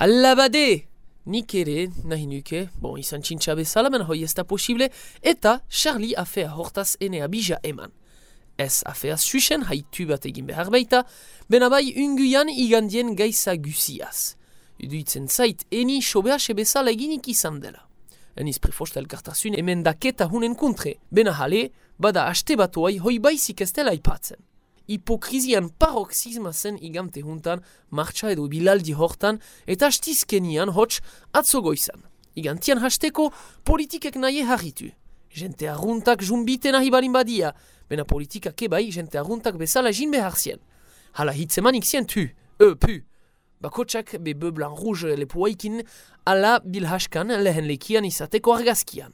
Alla bade! Nik ere, nahi nuke, bon, izan txintxa bezala, men hoi ez da posible, eta Charlie afea hortaz ene abija eman. Ez afea susen haitu bat egin behar baita, bena bai unguian igandien gaisa guziaz. Uduitzen zait, eni sobease bezala eginik izan dela. Eniz prefosta elkartasun emendaketa hunen kontre, bena jale, bada aste batuai hoi baizik ez dela ipatzen hipokrizian paroxisma zen igante juntan, martxa edo bilaldi hortan, eta astizkenian hots atzogo izan. Igantian hasteko politikek nahi harritu. Jente arruntak jumbite nahi balin badia, bena politikak ebai jente arruntak bezala jin behar zien. Hala hitzemanik zien tu, e, pu. Bakotsak be beblan rouge lepoaikin ala bilhaskan lehen lekian izateko argazkian.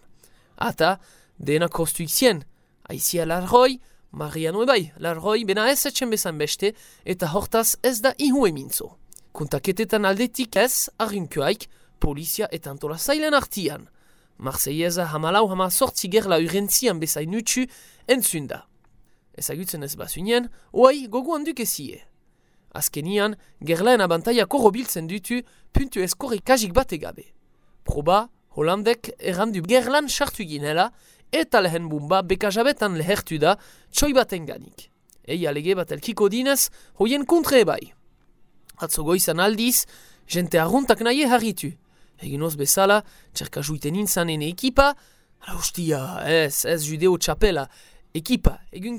Ata, dena kostuik zien, aizia larroi, Mariano ebai, larroi bena ez etxen bezan beste, eta hortaz ez da ihu emintzo. Kontaketetan aldetik ez, arrinkoaik, polizia eta antola zailen artian. Marseieza hamalau hama sortzi gerla urentzian bezain utxu entzunda. Ezagutzen ez basunien, oai gogu handuk ezie. Azkenian, gerlaen abantaia korrobiltzen dutu puntu eskorri kajik bat egabe. Proba, Holandek errandu gerlan sartu ginela, eta lehen bumba bekajabetan lehertu da txoi baten ganik. Eia lege bat elkiko dinez, hoien kontre bai. Atzo goizan aldiz, jente arruntak nahi harritu. Egin oz bezala, txerka juiten inzanen ekipa, ala ustia, ez, ez judeo txapela, ekipa, egun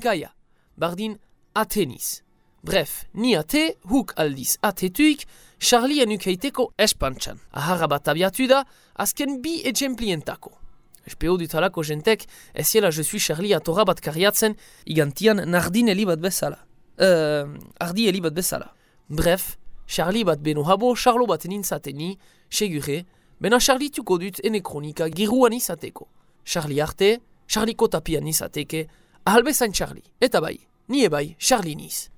bardin ateniz. Bref, ni ate, huk aldiz atetuik, Charlie enukeiteko espantxan. Aharra bat abiatu da, azken bi ejemplientako. Espeo dut halako jentek, ez jela je suis Charlie atorra bat kariatzen, igantian nardin bat bezala. Uh, ardi eli bat bezala. Bref, Charlie bat beno habo, Charlo bat nintzateni, segure, bena Charlie tuko dut ene kronika giruan izateko. Charlie arte, Charlie kotapian izateke, ahalbezan Charlie. Eta bai, nie bai, Charlie niz.